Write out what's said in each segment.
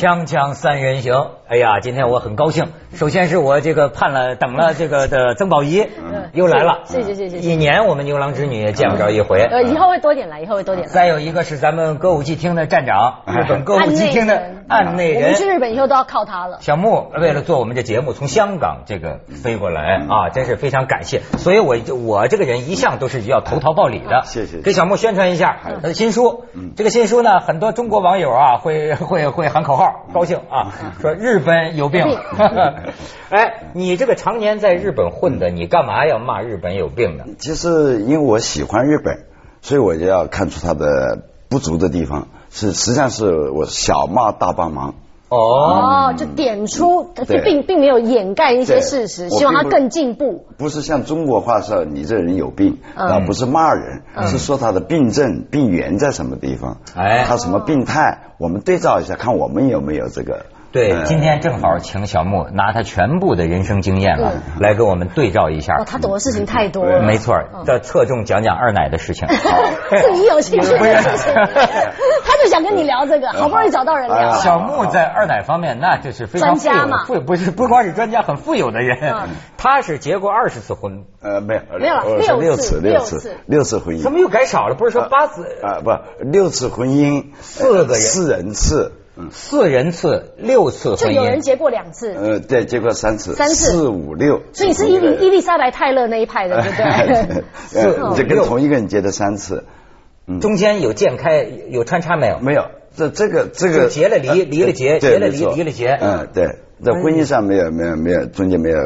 锵锵三人行，哎呀，今天我很高兴。首先是我这个盼了等了这个的曾宝仪又来了，谢谢谢谢一年我们牛郎织女也见不着一回。呃，以后会多点来，以后会多点来。再有一个是咱们歌舞伎厅的站长，日本歌舞伎厅的案内人我们去。日本以后都要靠他了。小木为了做我们这节目，从香港这个飞过来啊，真是非常感谢。所以我就我这个人一向都是要投桃报李的。谢谢给小木宣传一下他的新书。嗯这个新书呢，很多中国网友啊会 会会喊口号，高兴啊，说日本有病有病。哎，你这个常年在日本混的，你干嘛要骂日本有病的？其实因为我喜欢日本，所以我就要看出它的不足的地方。是实际上是我小骂大帮忙。哦，哦，就点出，就并并没有掩盖一些事实，希望他更进步。不是像中国话说你这人有病，嗯啊，不是骂人，嗯是说他的病症、病源在什么地方，哎他什么病态，我们对照一下，看我们有没有这个。对，呃今天正好请小木拿他全部的人生经验了，来给我们对照一下哦，。他懂的事情太多了。没错儿，这侧重讲讲二奶的事情。是 你有兴趣的事情，他就想跟你聊这个，好不容易找到人聊。小木在二奶方面，那就是非常专家嘛富有不是不光是专家，很富有的人嗯。他是结过二十次婚，呃，没有，没有了六六次六六次次，六次婚姻。怎么又改少了？不是说八次、啊，不，六次婚姻，四个人四人次，嗯，四人次、六次婚就有人？结过两次，呃，对，结过三次，三次。四五六，所以你是伊丽伊丽莎白泰勒那一派的，对不对？四 这跟同一个人结的三次，嗯，中间有间开有穿插没有？没有，这这个这个结了离呃离了结结了离离了结。嗯，对，在婚姻上没有没有没有中间没有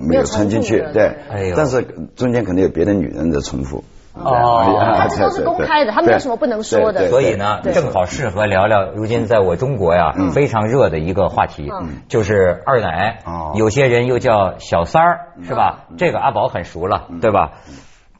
没有穿进去对。哎呦，但是中间可能有别的女人的重复。哦他这都是公开的他没有什么不能说的所以呢，正好适合聊聊如今在我中国呀非常热的一个话题，就是二奶。有些人又叫小三儿，是吧？这个阿宝很熟了，对吧？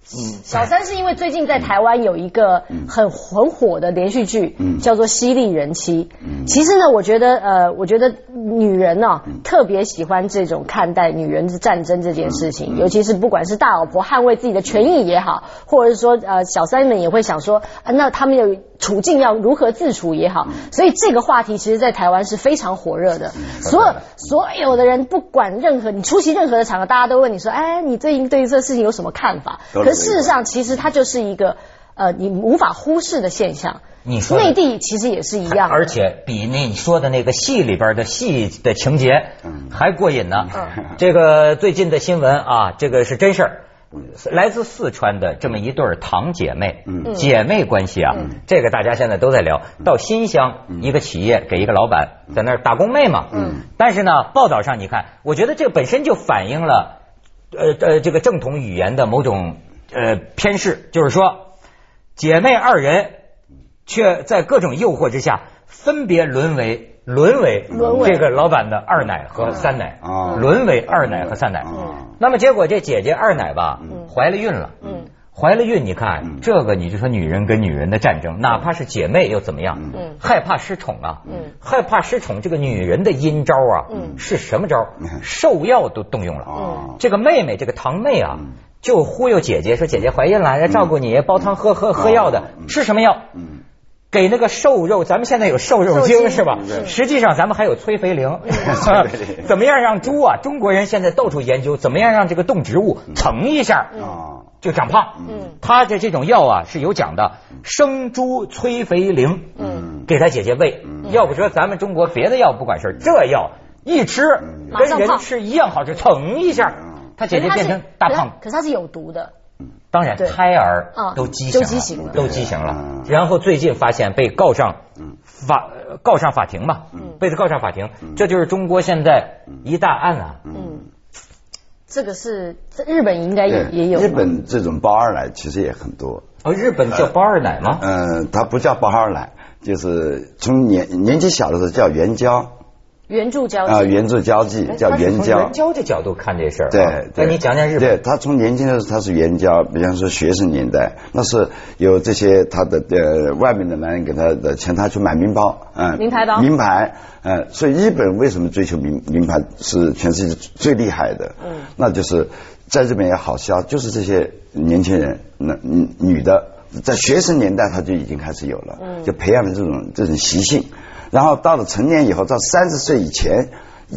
小三是因为最近在台湾有一个很很火的连续剧，嗯。叫做《犀利人妻》。其实呢，我觉得呃，我觉得女人呢、特别喜欢这种看待女人的战争这件事情，尤其是不管是大老婆捍卫自己的权益也好，或者是说呃小三们也会想说，啊、那他们有处境要如何自处也好，所以这个话题其实在台湾是非常火热的。所有所有的人不管任何你出席任何的场合，大家都问你说，哎，你最近对于这事情有什么看法？可事实上，其实它就是一个呃你无法忽视的现象。你说内地其实也是一样，而且比那你说的那个戏里边的戏的情节还过瘾呢。这个最近的新闻啊，这个是真事儿。来自四川的这么一对儿堂姐妹，嗯。姐妹关系啊，这个大家现在都在聊。到新乡一个企业给一个老板在那儿打工妹嘛，嗯。但是呢，报道上你看，我觉得这本身就反映了呃呃这个正统语言的某种呃偏视，就是说姐妹二人却在各种诱惑之下，分别沦为沦为这个老板的二奶和三奶，哦沦为二奶和三奶。哦那么结果这姐姐二奶吧，怀了孕了。嗯。怀了孕，你看这个，你就说女人跟女人的战争，哪怕是姐妹又怎么样？嗯。害怕失宠啊，嗯。害怕失宠，这个女人的阴招啊，嗯。是什么招？兽药都动用了。哦这个妹妹，这个堂妹啊，就忽悠姐姐说姐姐怀孕了，要照顾你，煲汤喝喝喝药的，吃什么药？嗯给那个瘦肉，咱们现在有瘦肉精精。是吧？实际上咱们还有催肥灵。怎么样让猪啊？中国人现在到处研究怎么样让这个动植物蹭一下啊就长胖。嗯。他的这种药啊是有讲的，生猪催肥灵，嗯。给他姐姐喂。要不说咱们中国别的药不管事儿，这药一吃跟人吃一样好吃，蹭一下，他姐姐变成大胖。可是它是有毒的，当然，胎儿啊都畸形了都畸形了。嗯。然后最近发现被告上法呃告上法庭嘛，被他告上法庭，这就是中国现在一大案啊。嗯，这个是在日本应该也也有。日本这种包二奶其实也很多，哦，日本叫包二奶吗？嗯，它不叫包二奶，就是从年年纪小的时候叫援交援助交啊，际，援助交际叫援交援。交的角度看这事儿啊。对，那你讲讲日对。他从年轻的时候他是援交，比方说学生年代，那是有这些他的呃外面的男人给他的钱，他去买名包，嗯，名牌包名牌，嗯，所以日本为什么追求名名牌是全世界最厉害的？嗯，那就是在日本也好销，就是这些年轻人，那女女的在学生年代他就已经开始有了，嗯就培养了这种这种习性。然后到了成年以后，到三十岁以前。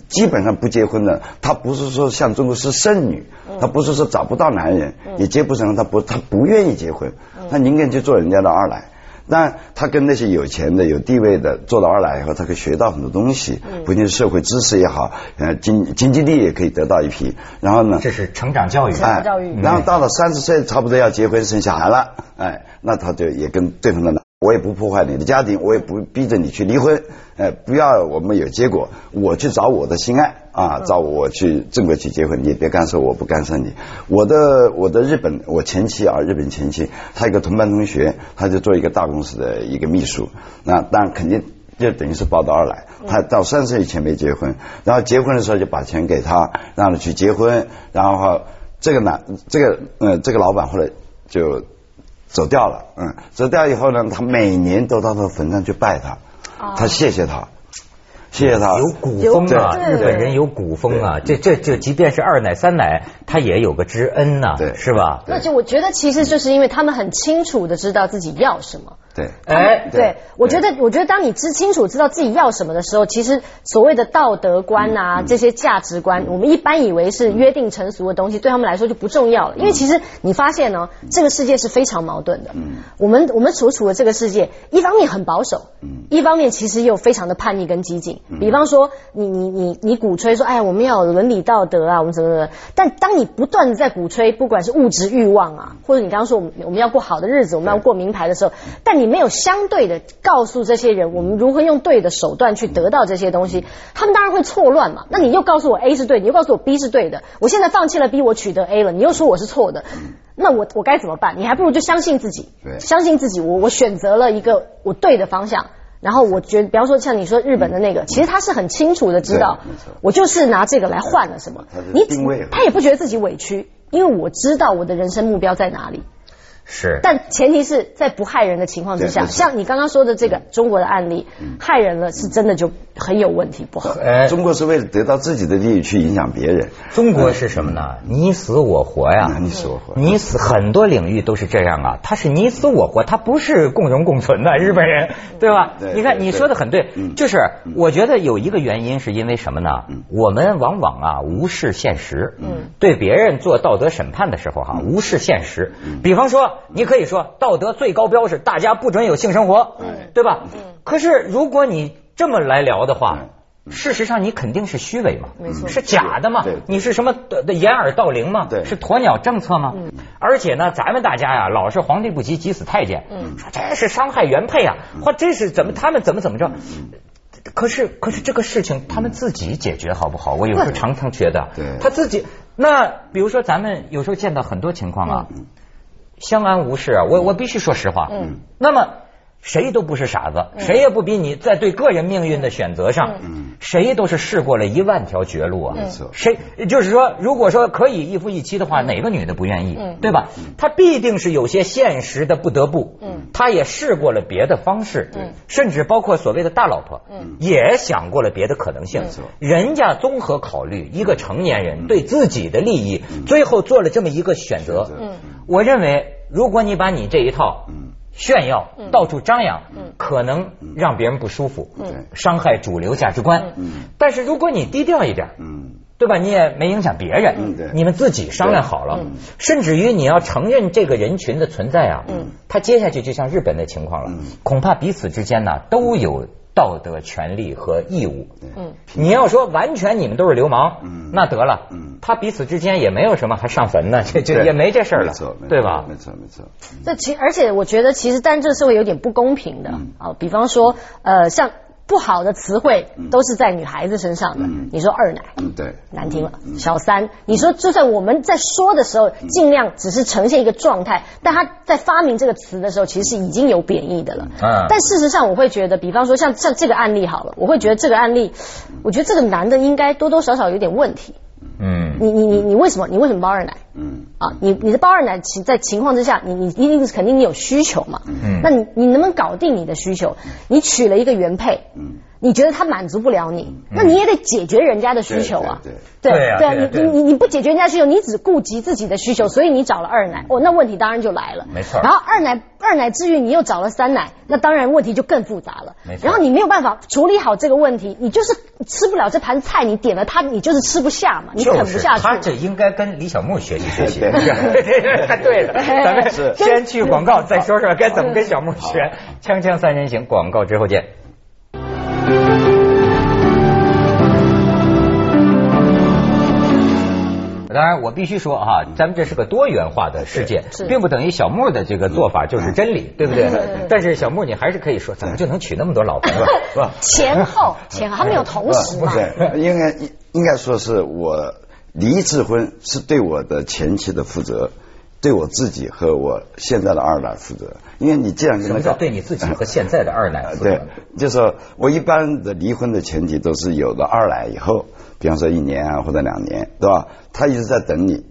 基本上不结婚的，她不是说像中国是剩女，她不是说找不到男人，也结不成，她不，她不愿意结婚，她宁愿去做人家的二奶。但她跟那些有钱的、有地位的做了二奶以后，她可以学到很多东西，不仅是社会知识也好，呃，经经济力也可以得到一批。然后呢，这是成长教育，成长教育。然后到了三十岁，差不多要结婚生小孩了，哎，那他就也跟对方的男。我也不破坏你的家庭，我也不逼着你去离婚，呃，不要我们有结果，我去找我的心爱啊，找我去正规去结婚，你别干涉我，不干涉你。我的我的日本我前妻啊，日本前妻，她一个同班同学，她就做一个大公司的一个秘书，那当然肯定就等于是抱到二来。他到三十岁以前没结婚，然后结婚的时候就把钱给他，让他去结婚，然后这个男这个呃这个老板后来就。走掉了，嗯，走掉以后呢，他每年都到他坟上去拜他，他谢谢他，谢谢他。有古风啊，日本人有古风啊，这这这，即便是二奶三奶，他也有个知恩呐，是吧？那就我觉得，其实就是因为他们很清楚的知道自己要什么。对，哎，对，我觉得，我觉得当你知清楚知道自己要什么的时候，其实所谓的道德观啊，这些价值观，我们一般以为是约定成俗的东西，对他们来说就不重要了。因为其实你发现呢，这个世界是非常矛盾的。嗯，我们我们所处的这个世界，一方面很保守，嗯，一方面其实又非常的叛逆跟激进。比方说，你你你你鼓吹说，哎呀，我们要有伦理道德啊，我们怎么怎么。但当你不断的在鼓吹，不管是物质欲望啊，或者你刚刚说我们我们要过好的日子，我们要过名牌的时候，但你。你没有相对的告诉这些人，我们如何用对的手段去得到这些东西，他们当然会错乱嘛。那你又告诉我 A 是对，你又告诉我 B 是对的，我现在放弃了 B，我取得 A 了，你又说我是错的，那我我该怎么办？你还不如就相信自己，相信自己，我我选择了一个我对的方向，然后我觉得，比方说像你说日本的那个，其实他是很清楚的知道，我就是拿这个来换了什么，你他也不觉得自己委屈，因为我知道我的人生目标在哪里。是，但前提是在不害人的情况之下，像你刚刚说的这个中国的案例，害人了是真的就很有问题，不好。呃，中国是为了得到自己的利益去影响别人。中国是什么呢？你死我活呀，你死我活，你死很多领域都是这样啊，它是你死我活，它不是共荣共存的日本人，对吧？你看你说的很对，就是我觉得有一个原因是因为什么呢？我们往往啊无视现实，嗯，对别人做道德审判的时候哈无视现实，比方说。你可以说道德最高标是大家不准有性生活，对吧？可是如果你这么来聊的话，事实上你肯定是虚伪嘛，是假的嘛？你是什么的掩耳盗铃吗？是鸵鸟政策吗？而且呢，咱们大家呀，老是皇帝不急急死太监，说这是伤害原配啊，或这是怎么他们怎么怎么着？可是可是这个事情他们自己解决好不好？我有时候常常觉得，他自己那比如说咱们有时候见到很多情况啊。相安无事啊，我我必须说实话。嗯，那么谁都不是傻子，谁也不比你在对个人命运的选择上，谁都是试过了一万条绝路啊。没错，谁就是说，如果说可以一夫一妻的话，哪个女的不愿意？对吧？她必定是有些现实的不得不。嗯，她也试过了别的方式。嗯，甚至包括所谓的大老婆，嗯，也想过了别的可能性。没错，人家综合考虑，一个成年人对自己的利益，最后做了这么一个选择。嗯。我认为，如果你把你这一套炫耀、到处张扬，可能让别人不舒服，伤害主流价值观。但是如果你低调一点，对吧？你也没影响别人，你们自己商量好了，甚至于你要承认这个人群的存在啊，他接下去就像日本的情况了，恐怕彼此之间呢都有。道德、权利和义务。嗯，你要说完全你们都是流氓，嗯，那得了，嗯，他彼此之间也没有什么还上坟呢，这这也没这事儿了，对吧？没错，没错。这其而且我觉得，其实但这个社会有点不公平的啊，比方说，呃，像。不好的词汇都是在女孩子身上的。你说二奶，对，难听了。小三，你说就算我们在说的时候，尽量只是呈现一个状态，但他在发明这个词的时候，其实是已经有贬义的了。嗯。但事实上，我会觉得，比方说像像这个案例好了，我会觉得这个案例，我觉得这个男的应该多多少少有点问题。嗯。你你你你为什么？你为什么包二奶？嗯。啊，你你的包二奶，情在情况之下，你你一定是肯定你有需求嘛。嗯。那你你能不能搞定你的需求？你娶了一个原配。嗯。你觉得他满足不了你，那你也得解决人家的需求啊。对对对，你你你你不解决人家需求，你只顾及自己的需求，所以你找了二奶。哦，那问题当然就来了。没错。然后二奶。二奶之余你又找了三奶，那当然问题就更复杂了没。错然后你没有办法处理好这个问题，你就是吃不了这盘菜，你点了它，你就是吃不下嘛，你啃就是不下去。他这应该跟李小牧学习学习。对 太对了，咱们 是先去广告，再说说该怎么跟小牧学。锵锵三人行，广告之后见。当然，我必须说哈，咱们这是个多元化的世界，并不等于小莫的这个做法就是真理，对不对？但是小莫，你还是可以说，怎么就能娶那么多老婆？是吧？前 后前后，他没有同时嘛。对，应该应应该说是我离一次婚是对我的前妻的负责，对我自己和我现在的二奶负责。因为你既然跟什么叫对你自己和现在的二奶负责 对，就是说我一般的离婚的前提都是有了二奶以后，比方说一年啊或者两年，对吧？他一直在等你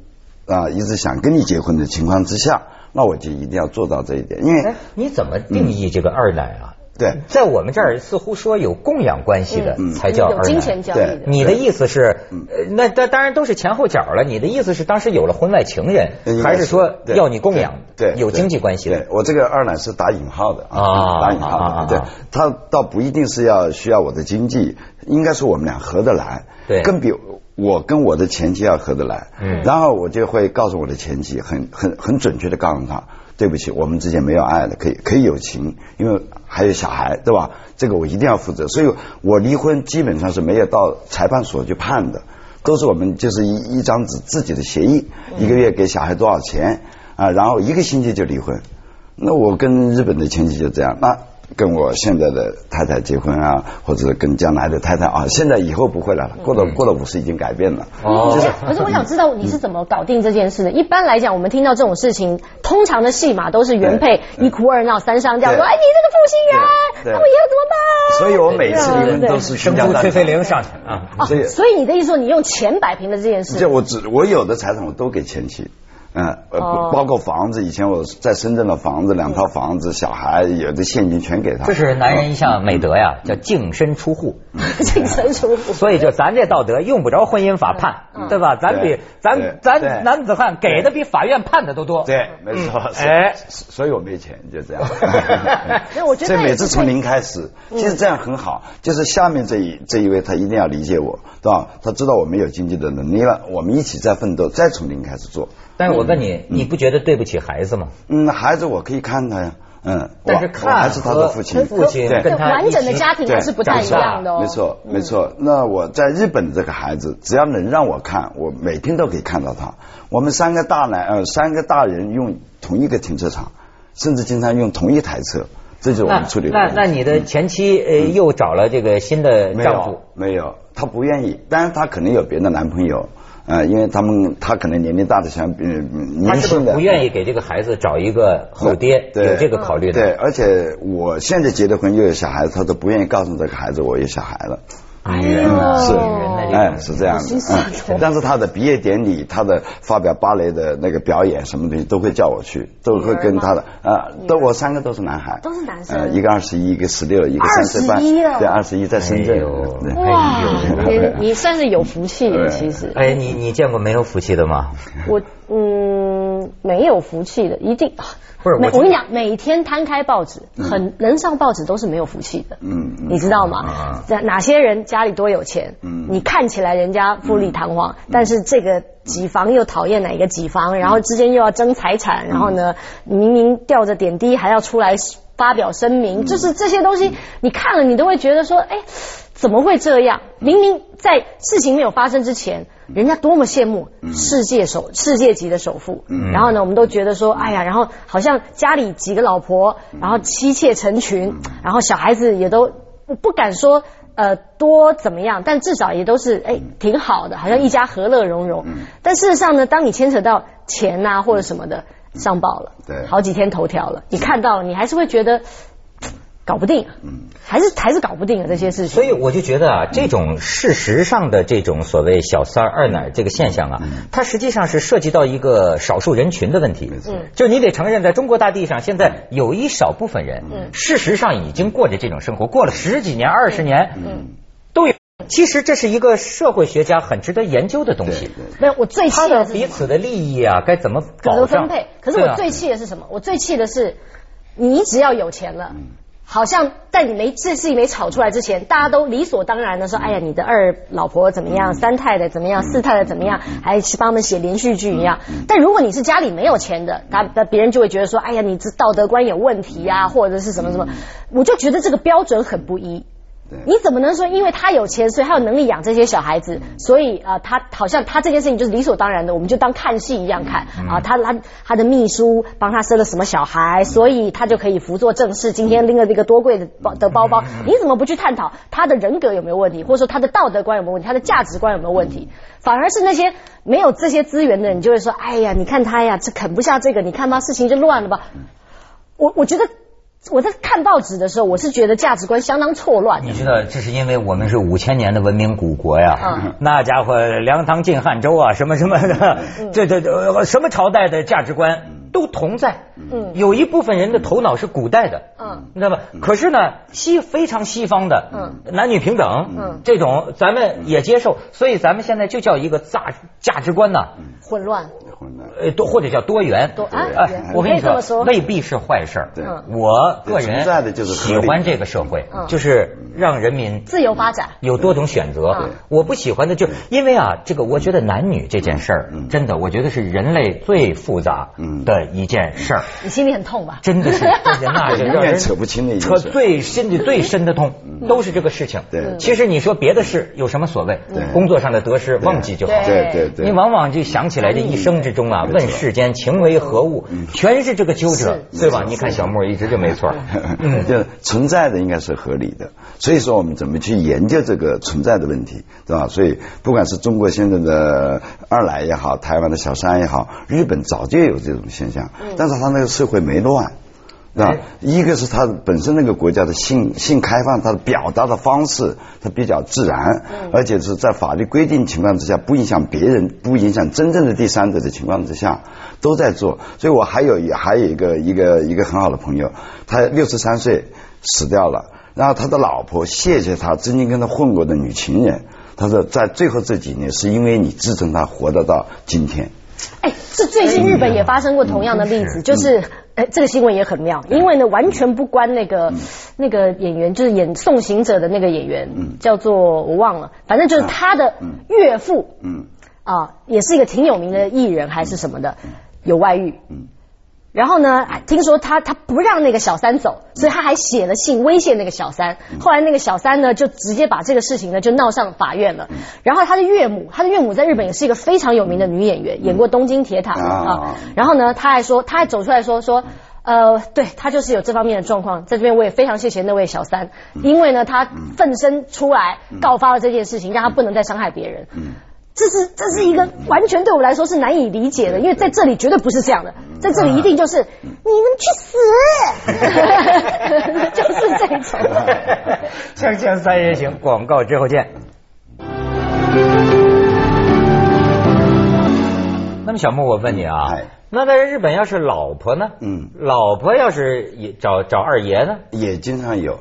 啊，一直想跟你结婚的情况之下，那我就一定要做到这一点，因为哎，你怎么定义这个二奶啊？对在我们这儿似乎说有供养关系的嗯才叫二有金钱奶。交易的。你的意思是，呃那那当然都是前后脚了。你的意思是当时有了婚外情人，还是说要你供养？对，对有经济关系的对。我这个二奶是打引号的啊打引号。对，他倒不一定是要需要我的经济，应该是我们俩合得来。对更比我跟我的前妻要合得来。嗯然后我就会告诉我的前妻，很很很准确的告诉他。对不起，我们之间没有爱了，可以可以有情，因为还有小孩，对吧？这个我一定要负责，所以我离婚基本上是没有到裁判所去判的，都是我们就是一一张纸自己的协议，一个月给小孩多少钱啊，然后一个星期就离婚。那我跟日本的亲戚就这样，那跟我现在的太太结婚啊，或者跟将来的太太啊，现在以后不会了，过了过了五十已经改变了。哦就是可是我想知道你是怎么搞定这件事的。一般来讲，我们听到这种事情，通常的戏码都是原配一哭二闹三上吊，对说：“哎，你这个负心人，那我以后怎么办？”所以我每次离婚都是生倾家荡产。出崔飞灵上去啊！哦所以所以你的意思说，你用钱摆平了这件事这？我只我有的财产我都给前妻。嗯，呃，哦包括房子，以前我在深圳的房子，两套房子，小孩有的现金全给他。这是男人一项美德呀，叫净身出户。净身出户。所以就咱这道德用不着婚姻法判，对吧？咱比咱咱男子汉给的比法院判的都多。对，没错。是哎所以我没钱，就这样。我觉得所以每次从零开始，其实这样很好。就是下面这一这一位，他一定要理解我，对吧？他知道我没有经济的能力了，我们一起在奋斗，再从零开始做。但是我问你，你不觉得对不起孩子吗？嗯，孩子我可以看他呀，嗯，但是我我还是他的父亲，父亲对跟他完整的家庭还是不太一样的哦。没错，没错。那我在日本这个孩子，只要能让我看，我每天都可以看到他。我们三个大男呃，三个大人用同一个停车场，甚至经常用同一台车，这就是我们处理的那。那你的前妻呃又找了这个新的丈夫有，没有，她不愿意，但是她可能有别的男朋友，呃，因为他们他可能年龄大的想比他是不是年轻的不愿意给这个孩子找一个后爹？对有这个考虑的。对，而且我现在结了婚又有小孩子，他都不愿意告诉这个孩子我有小孩了。女人呢？是女人的哎，是这样的。但是他的毕业典礼，他的发表芭蕾的那个表演，什么东西都会叫我去，都会跟他的啊，都我三个都是男孩，都是男生呃一个二十一，一个十六，一个三十半，21了对，二十一在深圳哎呦。对哇哎，你你算是有福气的，其实。哎，你你见过没有福气的吗？我嗯没有福气的，一定不是我每我跟你讲，每天摊开报纸，很能上报纸都是没有福气的。嗯嗯你知道啊吗？哪哪些人家里多有钱？嗯你看起来人家富丽堂皇，但是这个几房又讨厌哪个几房，然后之间又要争财产，然后呢，明明吊着点滴还要出来发表声明，就是这些东西，你看了你都会觉得说，哎。怎么会这样？明明在事情没有发生之前，人家多么羡慕世界首世界级的首富，然后呢，我们都觉得说，哎呀，然后好像家里几个老婆，然后妻妾成群，然后小孩子也都不不敢说呃多怎么样，但至少也都是哎挺好的，好像一家和乐融融。但事实上呢，当你牵扯到钱呐、或者什么的，上报了，对。好几天头条了，你看到了，你还是会觉得。搞不定，还是还是搞不定啊这些事情。所以我就觉得啊，这种事实上的这种所谓小三儿、二奶这个现象啊，它实际上是涉及到一个少数人群的问题。没错就你得承认，在中国大地上，现在有一少部分人，嗯事实上已经过着这种生活，过了十几年、二十年，嗯都有。其实这是一个社会学家很值得研究的东西。没有，我最气的是彼此的利益啊，该怎么怎保障么分配？可是我最气的是什么？我最气的是你只要有钱了。好像在你没这事情没吵出来之前，大家都理所当然的说：“哎呀，你的二老婆怎么样？三太太怎么样？四太太怎么样？还去帮他们写连续剧一样。”但如果你是家里没有钱的，他别人就会觉得说：“哎呀，你这道德观有问题啊，或者是什么什么。”我就觉得这个标准很不一。你怎么能说，因为他有钱，所以他有能力养这些小孩子，所以啊，他好像他这件事情就是理所当然的，我们就当看戏一样看啊。他他他的秘书帮他生了什么小孩，所以他就可以辅佐正事。今天拎了这个多贵的包的包包，你怎么不去探讨他的人格有没有问题，或者说他的道德观有没有问题，他的价值观有没有问题？反而是那些没有这些资源的人，就会说：哎呀，你看他呀，这啃不下这个，你看吧，事情就乱了吧。我我觉得。我在看报纸的时候，我是觉得价值观相当错乱。你知道，这是因为我们是五千年的文明古国呀，那家伙梁唐晋汉周啊，什么什么的，这这这什么朝代的价值观都同在。嗯，有一部分人的头脑是古代的，嗯，你知道吧？可是呢，西非常西方的，嗯，男女平等，嗯，这种咱们也接受，所以咱们现在就叫一个价价值观呢，混乱。呃，多或者叫多元，多哎，我跟你说，未必是坏事。对，我个人喜欢这个社会，就是让人民自由发展，有多种选择。我不喜欢的就因为啊，这个我觉得男女这件事儿，真的，我觉得是人类最复杂的一件事儿。你心里很痛吧？真的是，那永远扯不清的，扯最深的最深的痛，都是这个事情。对，其实你说别的事有什么所谓？工作上的得失忘记就好。对对对，你往往就想起来这一生之中啊。问世间情为何物，全是这个纠者，对吧？你看小莫一直就没错，就存在的应该是合理的。所以说我们怎么去研究这个存在的问题，对吧？所以不管是中国现在的二奶也好，台湾的小三也好，日本早就有这种现象，但是他那个社会没乱。啊，一个是他本身那个国家的性性开放，他的表达的方式，他比较自然，而且是在法律规定情况之下，不影响别人，不影响真正的第三者的情况之下，都在做。所以我还有还有一个一个一个很好的朋友，他六十三岁死掉了，然后他的老婆谢谢他曾经跟他混过的女情人，他说在最后这几年是因为你支撑他活得到今天。哎，这最近日本也发生过同样的例子，就是。哎，这个新闻也很妙，因为呢，完全不关那个那个演员，就是演送行者的那个演员，叫做我忘了，反正就是他的岳父，嗯，啊，也是一个挺有名的艺人还是什么的，有外遇，嗯。然后呢？听说他他不让那个小三走，所以他还写了信威胁那个小三。后来那个小三呢，就直接把这个事情呢就闹上法院了。然后他的岳母，他的岳母在日本也是一个非常有名的女演员，演过《东京铁塔》啊。然后呢，他还说，他还走出来说说，呃，对他就是有这方面的状况。在这边我也非常谢谢那位小三，因为呢他奋身出来告发了这件事情，让他不能再伤害别人。这是这是一个完全对我们来说是难以理解的，因为在这里绝对不是这样的，在这里一定就是你们去死，就是这种。锵锵三人行，广告之后见。那么小木，我问你啊，那在日本要是老婆呢？嗯，老婆要是也找找二爷呢？也经常有，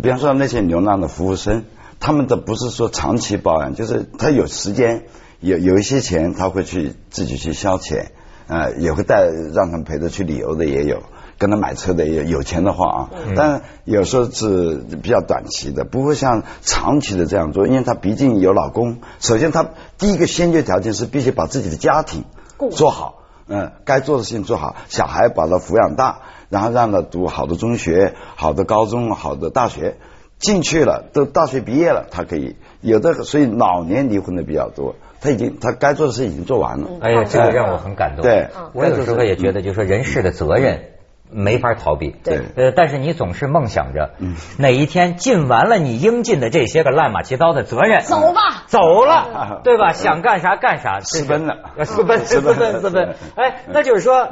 比方说那些流浪的服务生。他们的不是说长期保养，就是他有时间有有一些钱，他会去自己去消遣，啊，也会带让他们陪着去旅游的也有，跟他买车的也有，有钱的话啊，但有时候是比较短期的，不会像长期的这样做，因为他毕竟有老公。首先，他第一个先决条件是必须把自己的家庭做好，嗯，该做的事情做好，小孩把他抚养大，然后让他读好的中学、好的高中、好的大学。进去了，都大学毕业了，他可以有的，所以老年离婚的比较多。他已经他该做的事已经做完了。哎呀，这个让我很感动。对，我有时候也觉得，就是说人事的责任没法逃避。对，呃，但是你总是梦想着，哪一天尽完了你应尽的这些个乱码七糟的责任，走吧，走了，对吧？想干啥干啥，私奔了，私奔，私奔，私奔。哎，那就是说。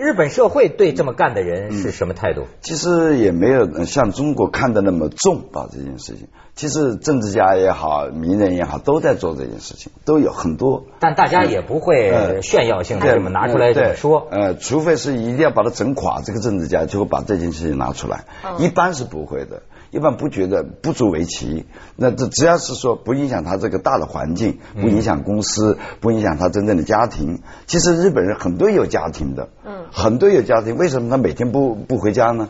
日本社会对这么干的人是什么态度？其实也没有像中国看的那么重吧这件事情。其实政治家也好，名人也好，都在做这件事情，都有很多。但大家也不会炫耀性的这么拿出来说。呃，除非是一定要把它整垮，这个政治家就会把这件事情拿出来。一般是不会的。一般不觉得不足为奇。那这只要是说不影响他这个大的环境，不影响公司，不影响他真正的家庭。其实日本人很多有家庭的，嗯，很多有家庭，为什么他每天不不回家呢？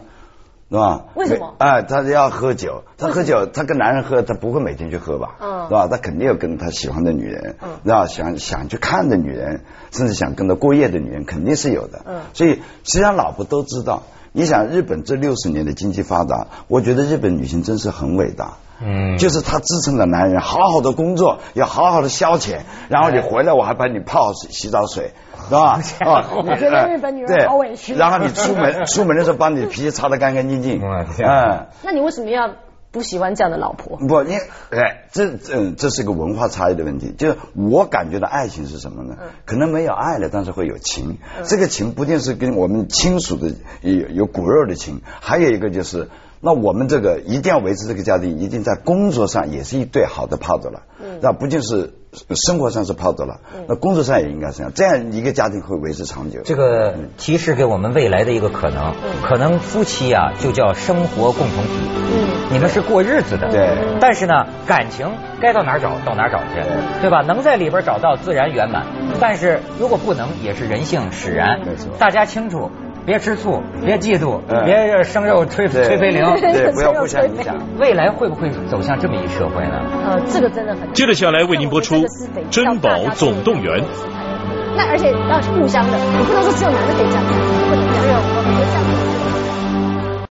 是吧？为什么？哎，他要喝酒，他喝酒，他跟男人喝，他不会每天去喝吧？嗯，是吧？他肯定要跟他喜欢的女人，嗯，是吧？想想去看的女人，甚至想跟他过夜的女人，肯定是有的。嗯，所以实际上老婆都知道。你想，日本这六十年的经济发达，我觉得日本女性真是很伟大。嗯，就是她支撑了男人好好的工作，要好好的消遣，然后你回来我还帮你泡洗洗澡水。是吧？啊，我觉得日本女人好委屈。然后你出门出门的时候，把你的皮鞋擦得干干净净。嗯，那你为什么要不喜欢这样的老婆？不，你哎，这这这是个文化差异的问题。就是我感觉到爱情是什么呢？可能没有爱了，但是会有情。这个情不定是跟我们亲属的有有骨肉的情，还有一个就是。那我们这个一定要维持这个家庭，一定在工作上也是一对好的泡子了。嗯，那不仅是生活上是炮子了，那工作上也应该这样，这样一个家庭会维持长久。这个提示给我们未来的一个可能，可能夫妻啊就叫生活共同体。嗯，你们是过日子的。对。但是呢，感情该到哪儿找到哪儿找去，对吧？能在里边找到自然圆满，但是如果不能，也是人性使然。没错。大家清楚。别吃醋，别嫉妒，别生肉吹吹飞灵，对，不要互相影响。未来会不会走向这么一社会呢？呃，这个真的很。接着下来为您播出《珍宝总动员》。那而且要互相的，你不能说只有男的可以这样。